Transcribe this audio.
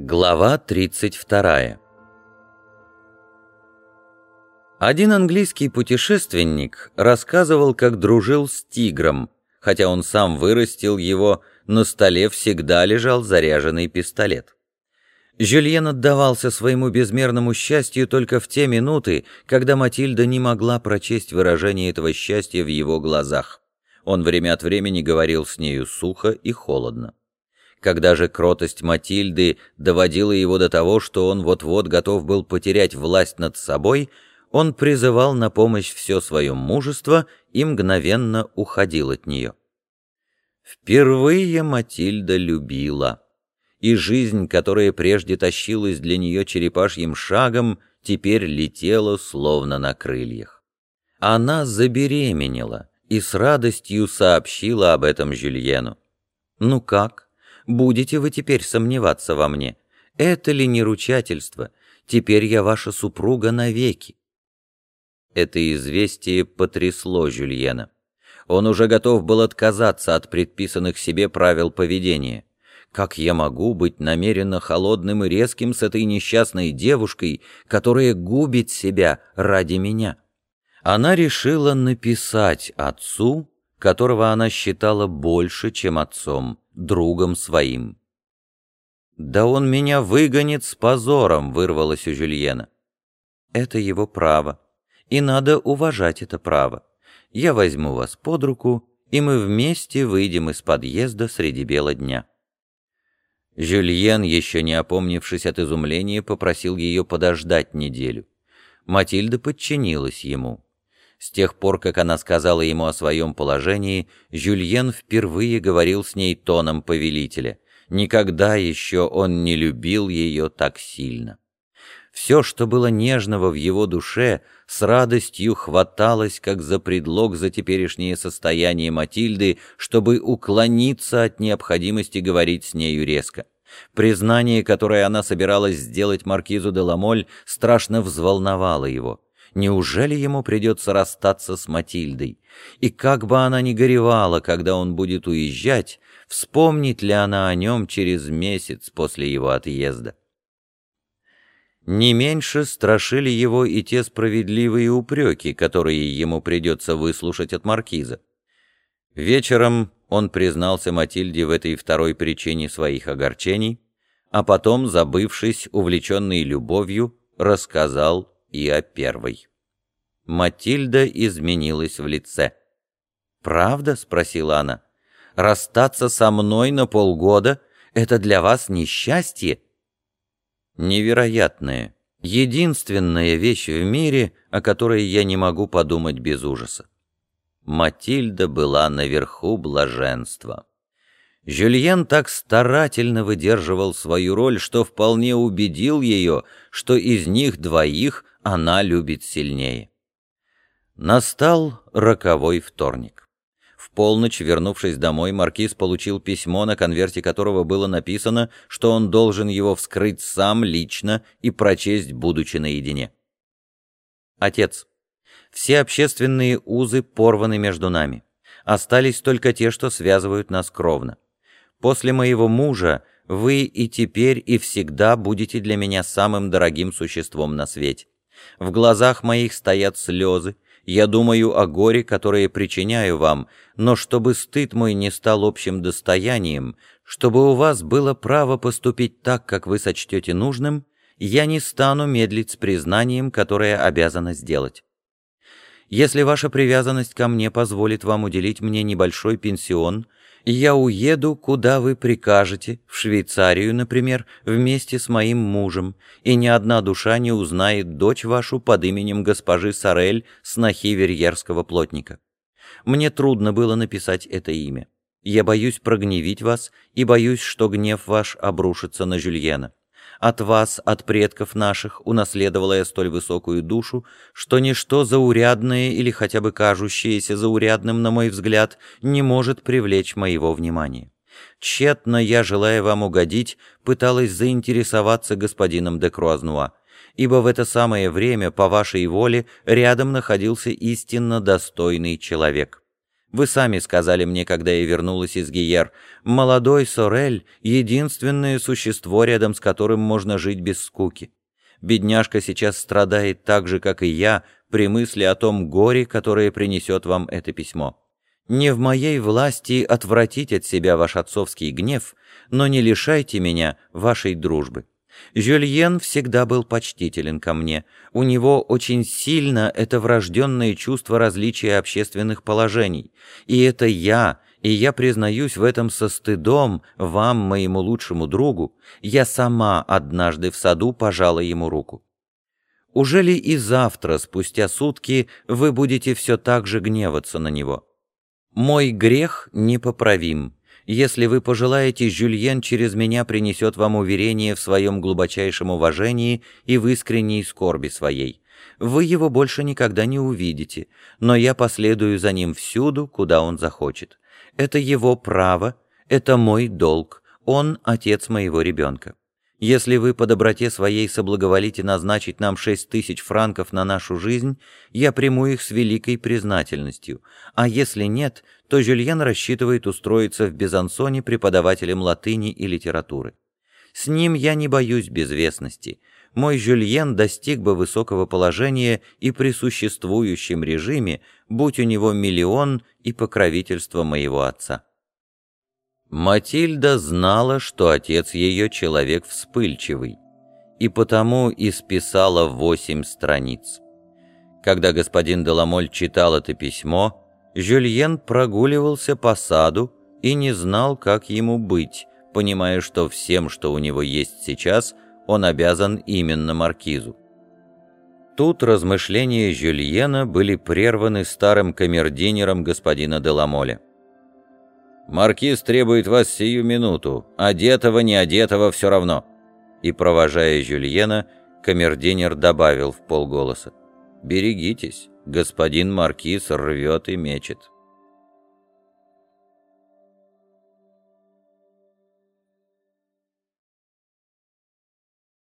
Глава 32 Один английский путешественник рассказывал, как дружил с тигром, хотя он сам вырастил его, на столе всегда лежал заряженный пистолет. Жюльен отдавался своему безмерному счастью только в те минуты, когда Матильда не могла прочесть выражение этого счастья в его глазах. Он время от времени говорил с нею сухо и холодно. Когда же кротость Матильды доводила его до того, что он вот-вот готов был потерять власть над собой, он призывал на помощь все свое мужество и мгновенно уходил от нее. Впервые Матильда любила, и жизнь, которая прежде тащилась для нее черепашьим шагом, теперь летела словно на крыльях. Она забеременела и с радостью сообщила об этом Жюльену. «Ну как?» Будете вы теперь сомневаться во мне? Это ли не ручательство? Теперь я ваша супруга навеки. Это известие потрясло Жюльена. Он уже готов был отказаться от предписанных себе правил поведения. Как я могу быть намеренно холодным и резким с этой несчастной девушкой, которая губит себя ради меня? Она решила написать отцу, которого она считала больше, чем отцом, другом своим. «Да он меня выгонит с позором», — вырвалось у Жюльена. «Это его право, и надо уважать это право. Я возьму вас под руку, и мы вместе выйдем из подъезда среди бела дня». Жюльен, еще не опомнившись от изумления, попросил ее подождать неделю. Матильда подчинилась ему. С тех пор, как она сказала ему о своем положении, Жюльен впервые говорил с ней тоном повелителя. Никогда еще он не любил ее так сильно. Все, что было нежного в его душе, с радостью хваталось, как за предлог за теперешнее состояние Матильды, чтобы уклониться от необходимости говорить с нею резко. Признание, которое она собиралась сделать маркизу де Ламоль, страшно взволновало его. Неужели ему придется расстаться с Матильдой? И как бы она ни горевала, когда он будет уезжать, вспомнит ли она о нем через месяц после его отъезда? Не меньше страшили его и те справедливые упреки, которые ему придется выслушать от маркиза. Вечером он признался Матильде в этой второй причине своих огорчений, а потом, забывшись, увлеченный любовью, рассказал и о первой. Матильда изменилась в лице. «Правда?» — спросила она. «Расстаться со мной на полгода — это для вас несчастье?» «Невероятная, единственная вещь в мире, о которой я не могу подумать без ужаса. Матильда была наверху блаженства. Жюльен так старательно выдерживал свою роль, что вполне убедил ее, что из них двоих она любит сильнее. Настал роковой вторник. В полночь, вернувшись домой, маркиз получил письмо, на конверте которого было написано, что он должен его вскрыть сам лично и прочесть, будучи наедине. Отец, все общественные узы порваны между нами. Остались только те, что связывают нас кровно. После моего мужа вы и теперь, и всегда будете для меня самым дорогим существом на свете. В глазах моих стоят слезы, я думаю о горе, которое причиняю вам, но чтобы стыд мой не стал общим достоянием, чтобы у вас было право поступить так, как вы сочтете нужным, я не стану медлить с признанием, которое обязана сделать. Если ваша привязанность ко мне позволит вам уделить мне небольшой пенсион, я уеду, куда вы прикажете, в Швейцарию, например, вместе с моим мужем, и ни одна душа не узнает дочь вашу под именем госпожи Сорель, снохи верьерского плотника. Мне трудно было написать это имя. Я боюсь прогневить вас и боюсь, что гнев ваш обрушится на Жюльена. От вас, от предков наших, унаследовала я столь высокую душу, что ничто заурядное или хотя бы кажущееся заурядным, на мой взгляд, не может привлечь моего внимания. Тщетно я, желая вам угодить, пыталась заинтересоваться господином де Круазнуа, ибо в это самое время, по вашей воле, рядом находился истинно достойный человек. Вы сами сказали мне, когда я вернулась из Гиер, молодой Сорель — единственное существо, рядом с которым можно жить без скуки. Бедняжка сейчас страдает так же, как и я, при мысли о том горе, которое принесет вам это письмо. Не в моей власти отвратить от себя ваш отцовский гнев, но не лишайте меня вашей дружбы. Жюльен всегда был почтителен ко мне. У него очень сильно это врожденное чувство различия общественных положений. И это я, и я признаюсь в этом со стыдом вам, моему лучшему другу, я сама однажды в саду пожала ему руку. Уже ли и завтра, спустя сутки, вы будете все так же гневаться на него? Мой грех непоправим. Если вы пожелаете, Жюльен через меня принесет вам уверение в своем глубочайшем уважении и в искренней скорби своей. Вы его больше никогда не увидите, но я последую за ним всюду, куда он захочет. Это его право, это мой долг, он отец моего ребенка. Если вы по доброте своей соблаговолите назначить нам шесть тысяч франков на нашу жизнь, я приму их с великой признательностью, а если нет, то Жюльен рассчитывает устроиться в Безансоне преподавателем латыни и литературы. С ним я не боюсь безвестности. Мой Жюльен достиг бы высокого положения и при существующем режиме, будь у него миллион и покровительство моего отца. Матильда знала, что отец ее человек вспыльчивый, и потому исписала восемь страниц. Когда господин Деламоль читал это письмо, Жюльен прогуливался по саду и не знал, как ему быть, понимая, что всем, что у него есть сейчас, он обязан именно маркизу. Тут размышления Жюльена были прерваны старым камердинером господина Деламоля. Маркиз требует вас сию минуту, одетого, не одетого, все равно». И, провожая Жюльена, камердинер добавил в полголоса. «Берегитесь, господин Маркиз рвет и мечет».